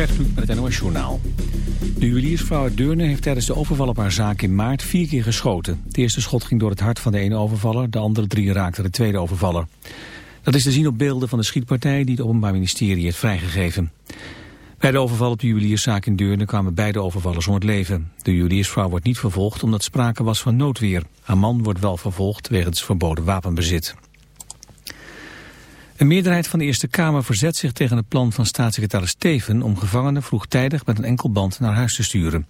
Met het NOS Journaal. De juweliersvrouw uit Deurne heeft tijdens de overval op haar zaak in maart vier keer geschoten. Het eerste schot ging door het hart van de ene overvaller, de andere drie raakten de tweede overvaller. Dat is te zien op beelden van de schietpartij die het Openbaar Ministerie heeft vrijgegeven. Bij de overval op de juwelierszaak in Deurne kwamen beide overvallers om het leven. De juweliersvrouw wordt niet vervolgd omdat sprake was van noodweer. Haar man wordt wel vervolgd wegens verboden wapenbezit. Een meerderheid van de Eerste Kamer verzet zich tegen het plan van staatssecretaris Teven om gevangenen vroegtijdig met een enkelband naar huis te sturen.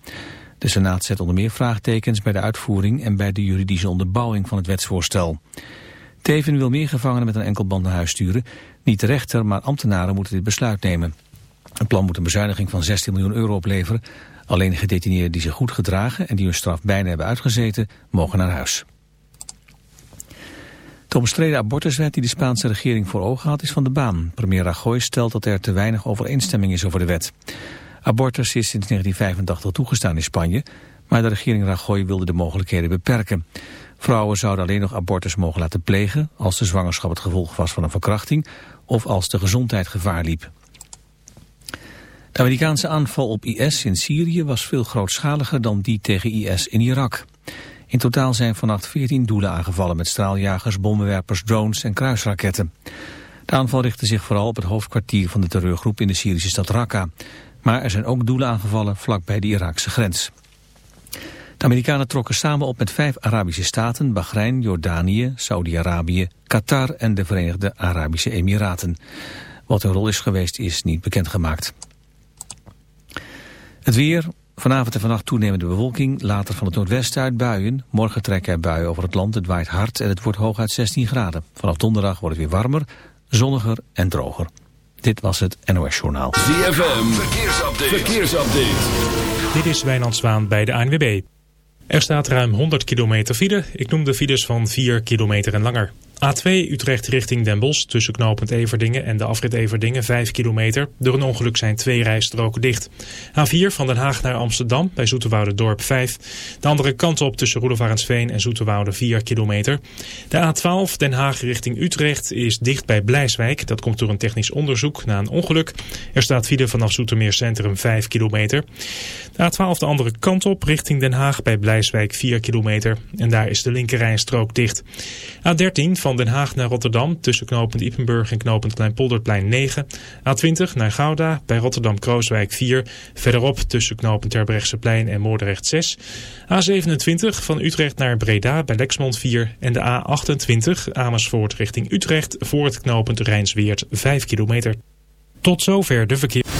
De Senaat zet onder meer vraagtekens bij de uitvoering en bij de juridische onderbouwing van het wetsvoorstel. Teven wil meer gevangenen met een enkelband naar huis sturen. Niet de rechter, maar ambtenaren moeten dit besluit nemen. Het plan moet een bezuiniging van 16 miljoen euro opleveren. Alleen gedetineerden die zich goed gedragen en die hun straf bijna hebben uitgezeten, mogen naar huis. De omstreden abortuswet die de Spaanse regering voor ogen had is van de baan. Premier Rajoy stelt dat er te weinig overeenstemming is over de wet. Abortus is sinds 1985 toegestaan in Spanje, maar de regering Rajoy wilde de mogelijkheden beperken. Vrouwen zouden alleen nog abortus mogen laten plegen als de zwangerschap het gevolg was van een verkrachting of als de gezondheid gevaar liep. De Amerikaanse aanval op IS in Syrië was veel grootschaliger dan die tegen IS in Irak. In totaal zijn vannacht 14 doelen aangevallen met straaljagers, bommenwerpers, drones en kruisraketten. De aanval richtte zich vooral op het hoofdkwartier van de terreurgroep in de Syrische stad Raqqa. Maar er zijn ook doelen aangevallen vlakbij de Iraakse grens. De Amerikanen trokken samen op met vijf Arabische staten, Bahrein, Jordanië, Saudi-Arabië, Qatar en de Verenigde Arabische Emiraten. Wat hun rol is geweest is niet bekendgemaakt. Het weer, vanavond en vannacht toenemende bewolking, later van het noordwesten uit buien. Morgen trekken er buien over het land, het waait hard en het wordt hooguit 16 graden. Vanaf donderdag wordt het weer warmer, zonniger en droger. Dit was het NOS Journaal. ZFM, verkeersupdate. verkeersupdate. Dit is Wijnand Zwaan bij de ANWB. Er staat ruim 100 kilometer file. Ik noem de files van 4 kilometer en langer. A2 Utrecht richting Den Bosch tussen knooppunt Everdingen en de afrit Everdingen 5 kilometer. Door een ongeluk zijn twee rijstroken dicht. A4 van Den Haag naar Amsterdam bij Dorp 5. De andere kant op tussen Roelofarensveen en Zoeterwoude 4 kilometer. De A12 Den Haag richting Utrecht is dicht bij Blijswijk. Dat komt door een technisch onderzoek na een ongeluk. Er staat file vanaf Zoetermeer Centrum 5 kilometer. De A12 de andere kant op richting Den Haag bij Blijswijk 4 kilometer. En daar is de linkerrijstrook dicht. A13 van van Den Haag naar Rotterdam tussen knooppunt Ippenburg en knooppunt Kleinpolderplein 9. A20 naar Gouda bij Rotterdam-Krooswijk 4. Verderop tussen knooppunt Terbrechtseplein en Moordrecht 6. A27 van Utrecht naar Breda bij Lexmond 4. En de A28 Amersfoort richting Utrecht voor het knooppunt Rijnsweert 5 kilometer. Tot zover de verkeer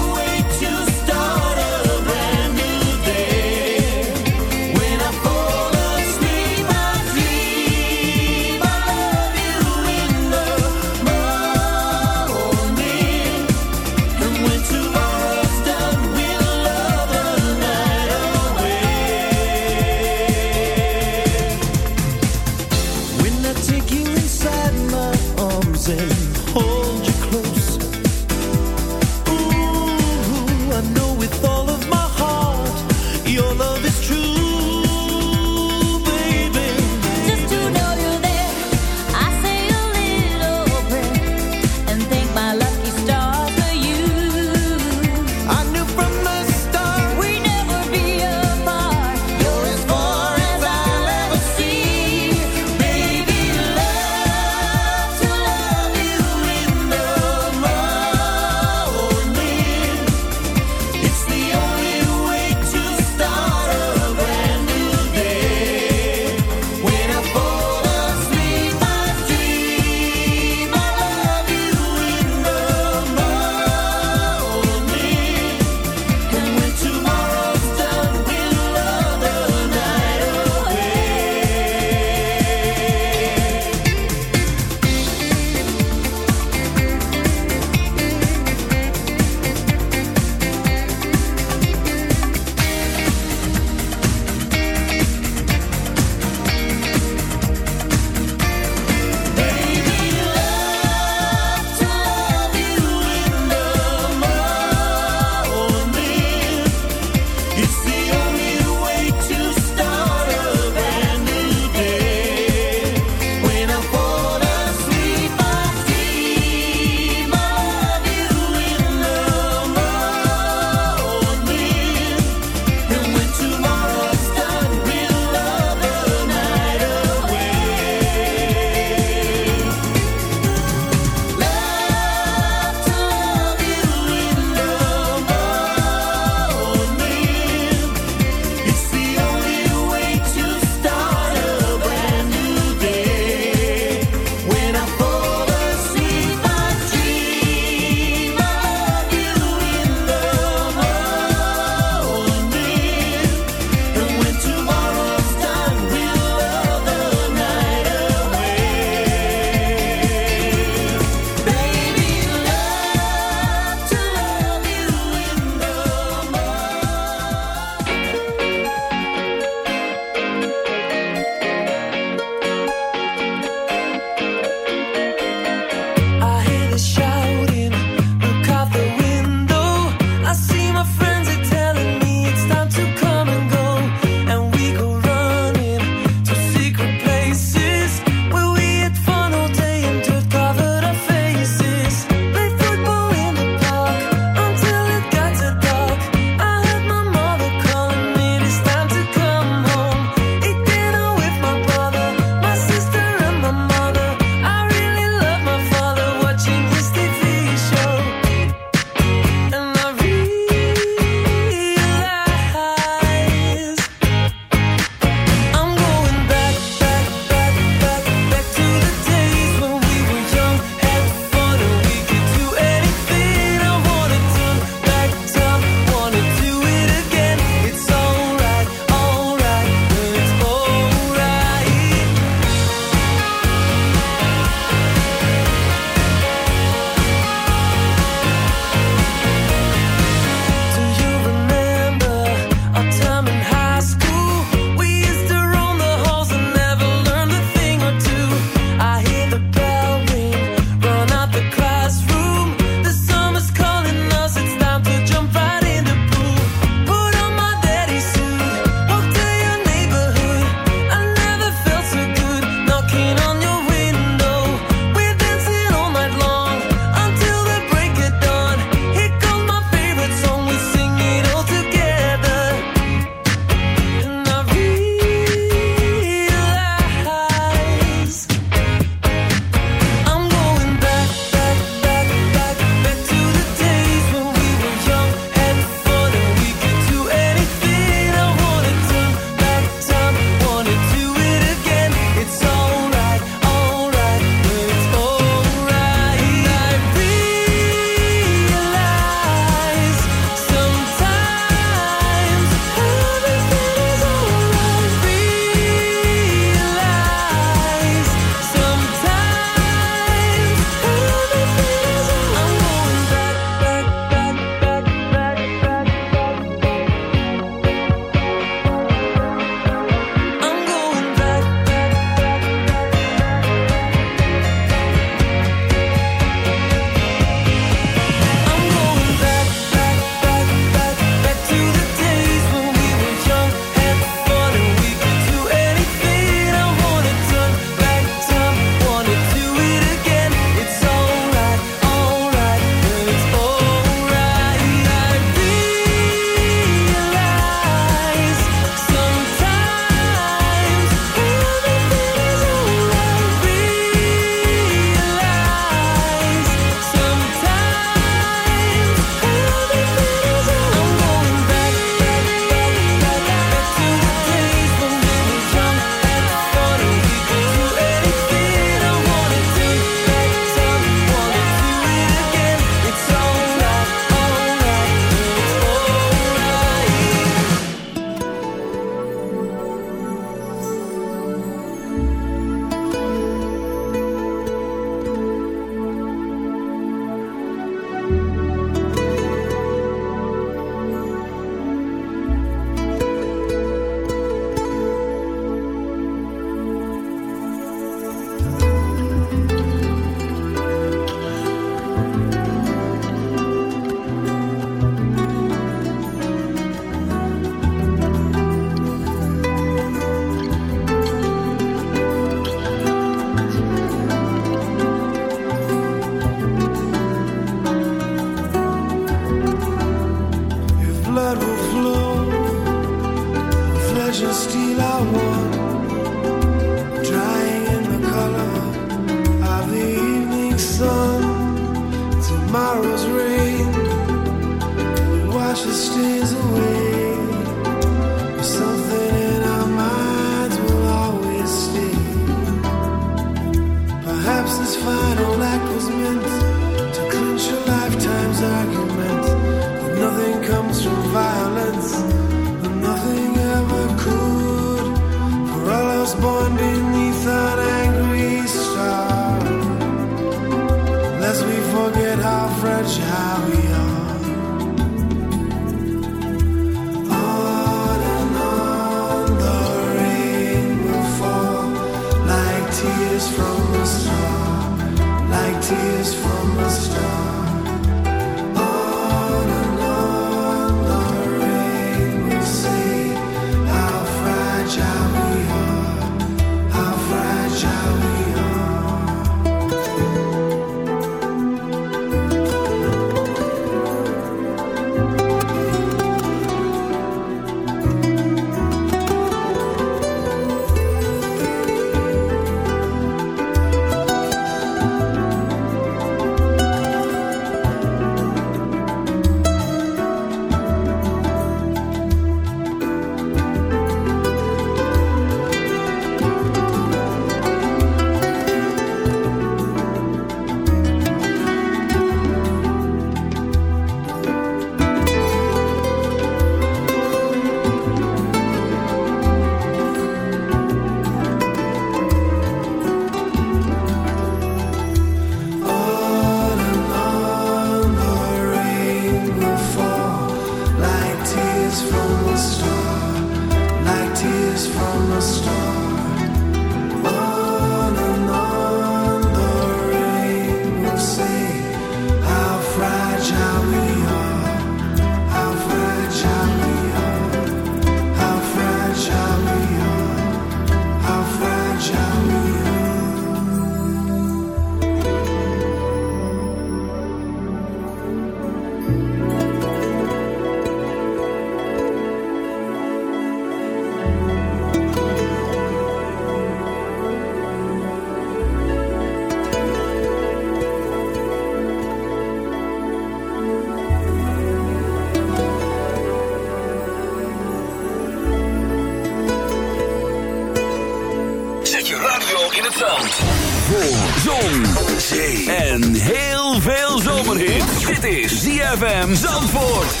ZFM Zandvoort.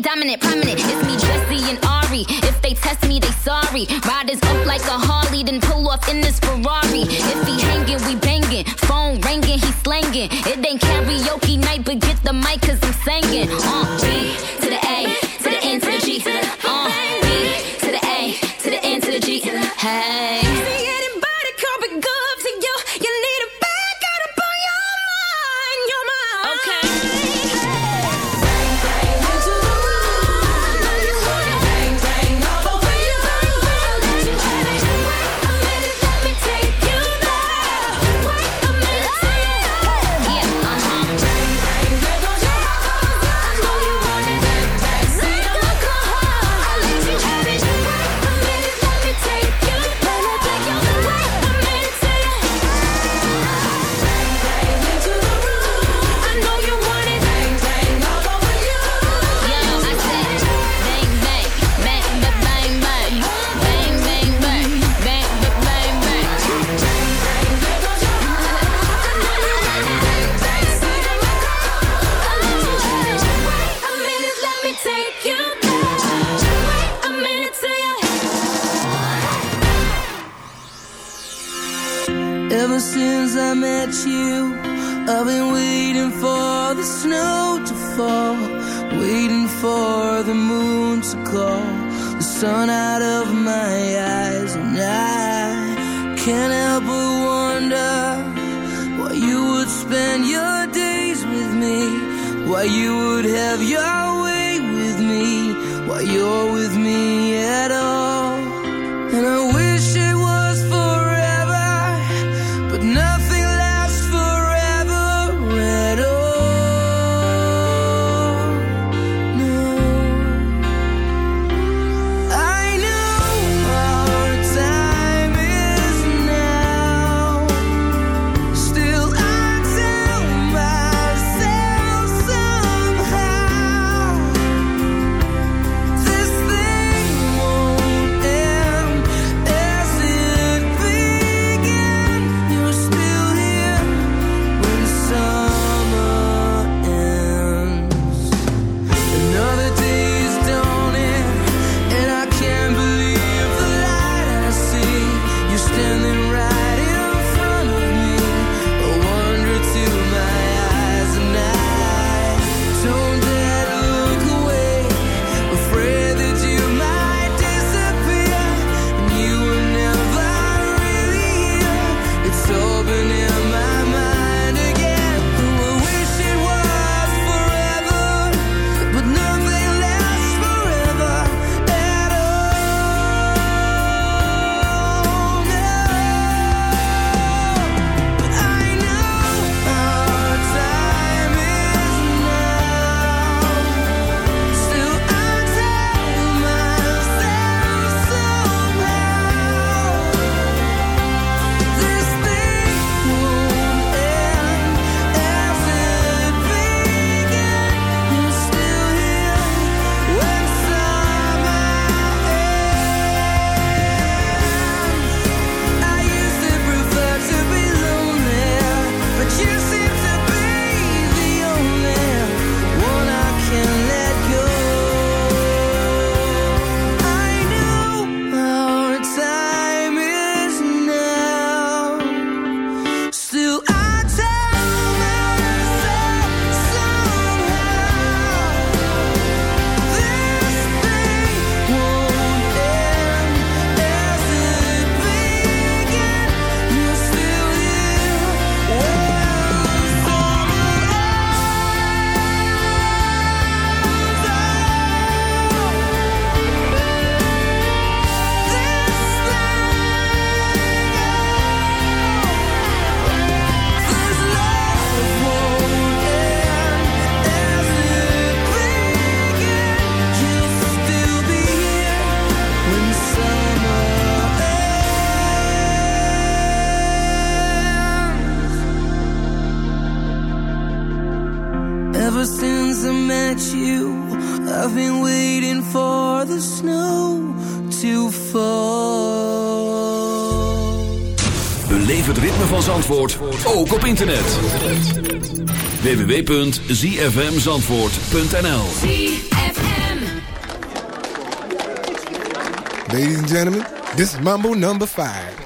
Dominant, www.zfmzandvoort.nl Ladies and gentlemen, this is Mambo number five.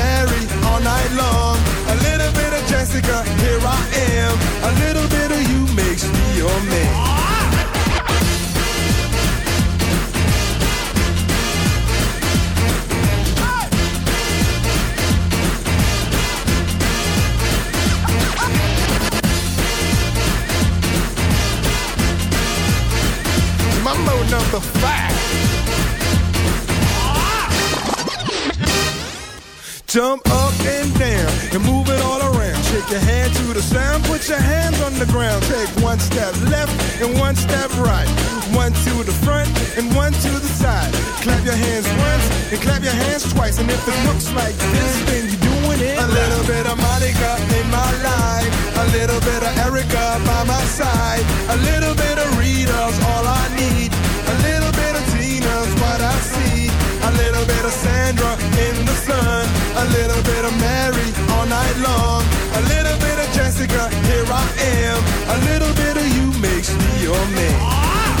your hands once and clap your hands twice. And if it looks like this, then you're doing it. A little bit of Monica in my life. A little bit of Erica by my side. A little bit of Rita's all I need. A little bit of Tina's what I see. A little bit of Sandra in the sun. A little bit of Mary all night long. A little bit of Jessica, here I am. A little bit of you makes me your man.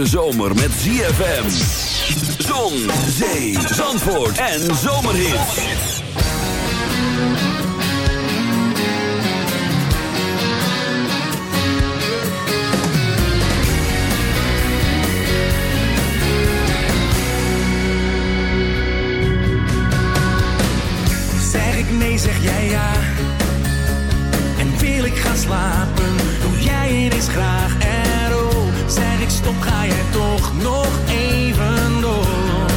hete zomer met ZFM. Zon, zee, zandvoort en zomerhit. Zeg ik nee, zeg jij ja. En wil ik gaan slapen, doe jij het eens graag ga je toch nog even door.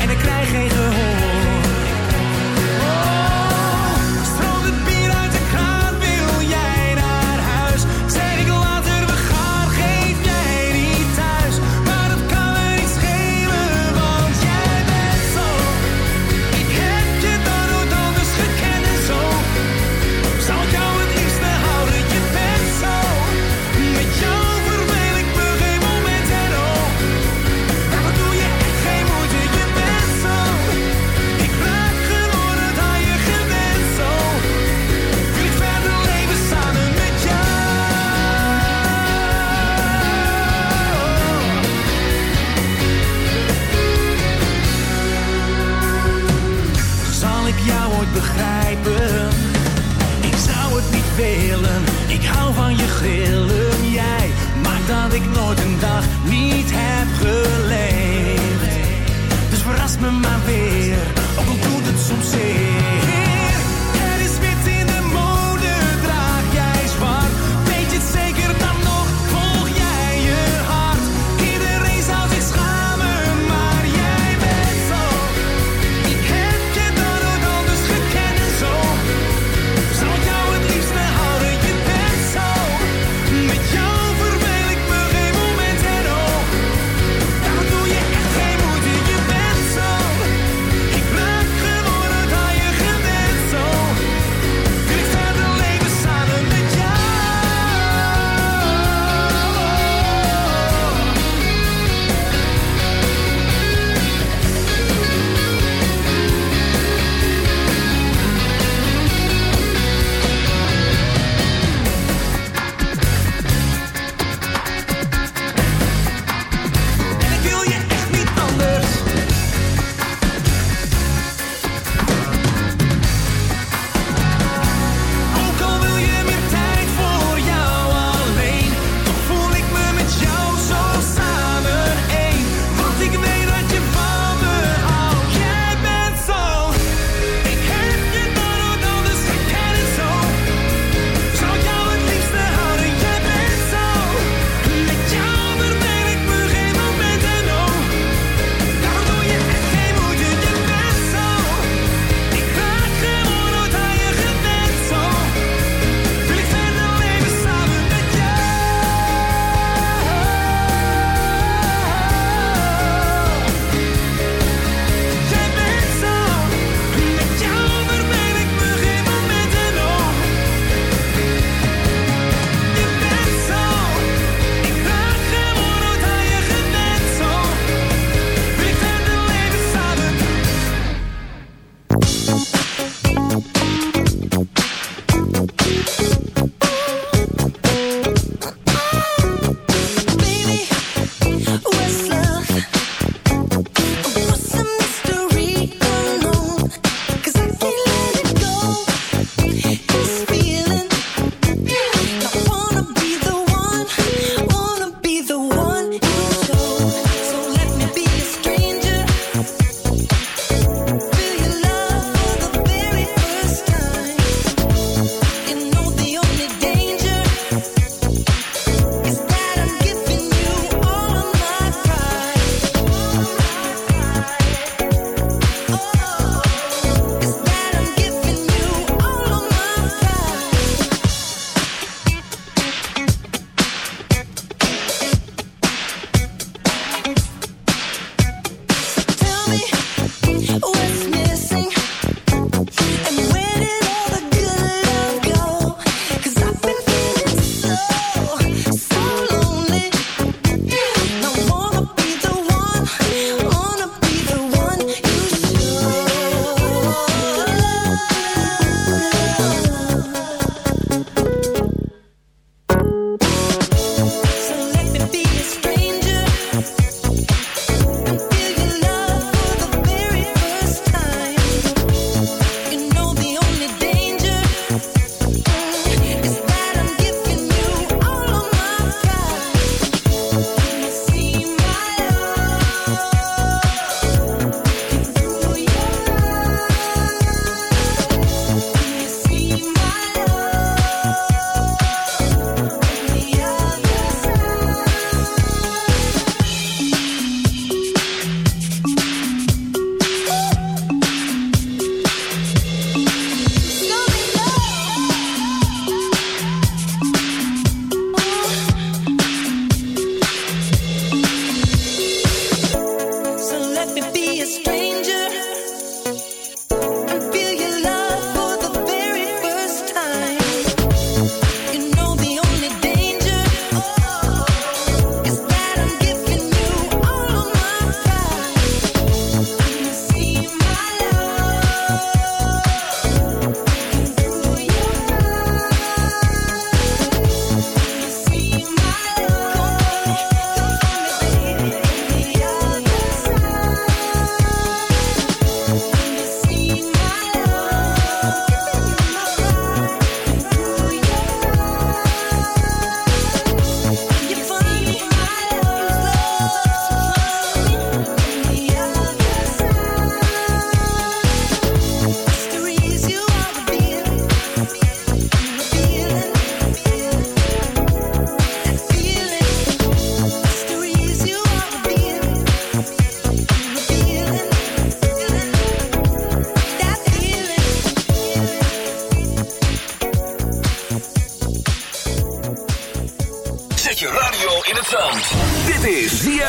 En ik krijg geen gehoor.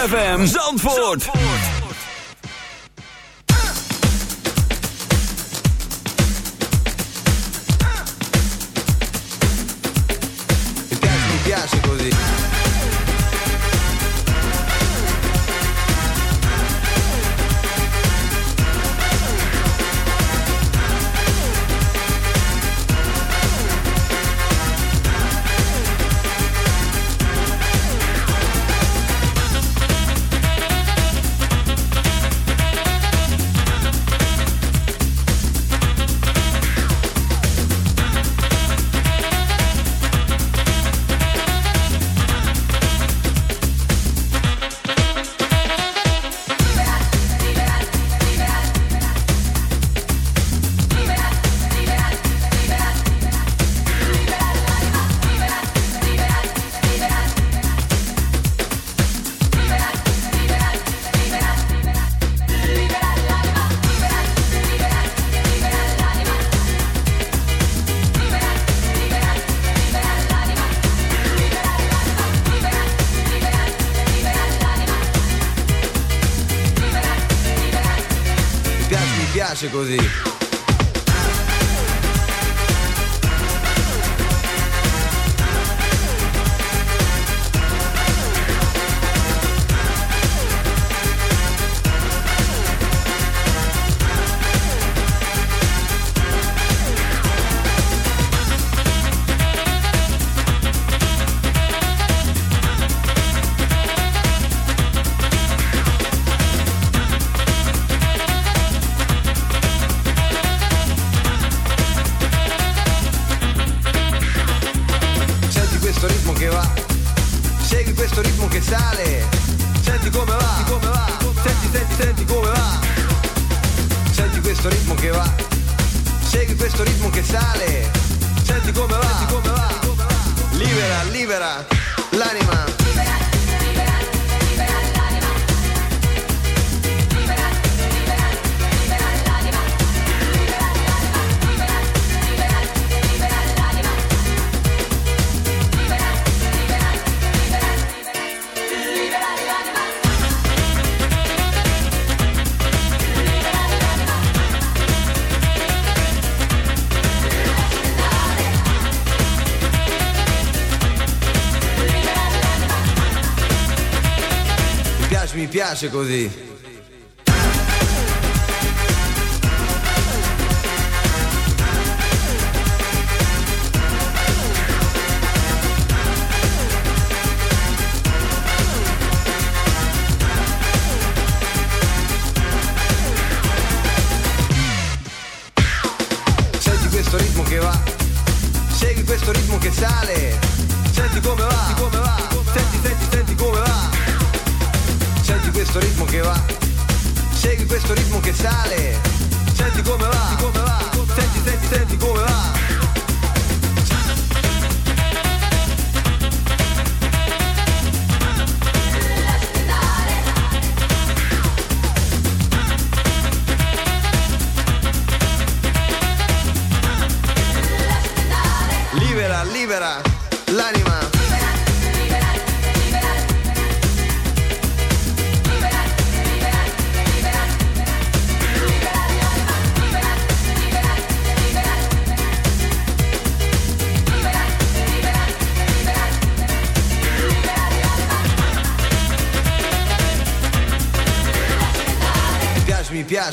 ZFM Zandvoort. Piace così. piace così.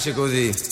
piace così.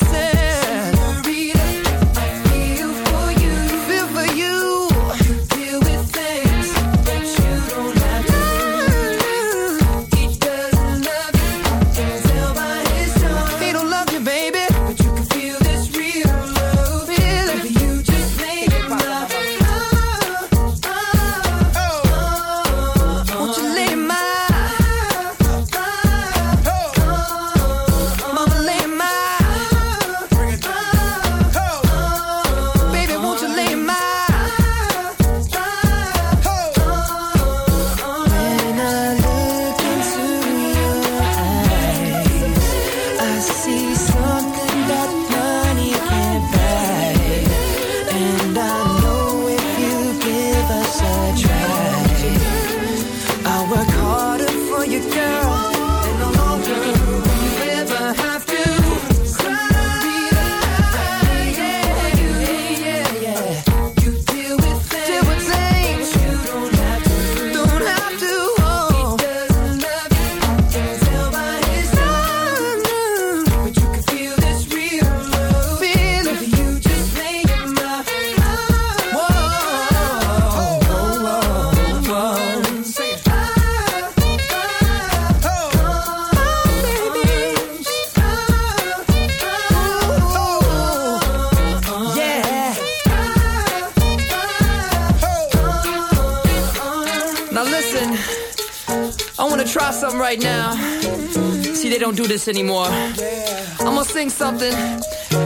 This anymore. I'm gonna sing something,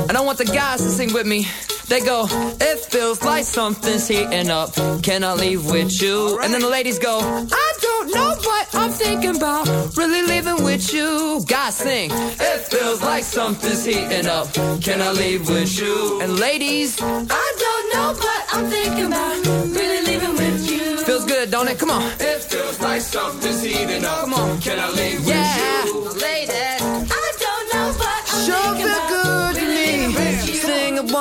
and I want the guys to sing with me. They go, it feels like something's heating up. Can I leave with you? And then the ladies go, I don't know what I'm thinking about. Really leaving with you. Guys sing, it feels like something's heating up. Can I leave with you? And ladies, I don't know what I'm thinking about. Really leaving with you. Feels good, don't it? Come on. It feels like something's heating up. Come on. Can I leave yeah. with you?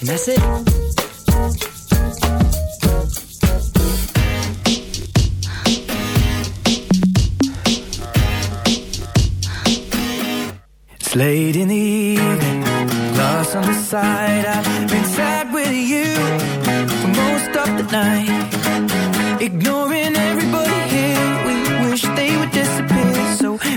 and that's it. It's late in the evening, lost on the side. I've been sad with you for most of the night. Ignoring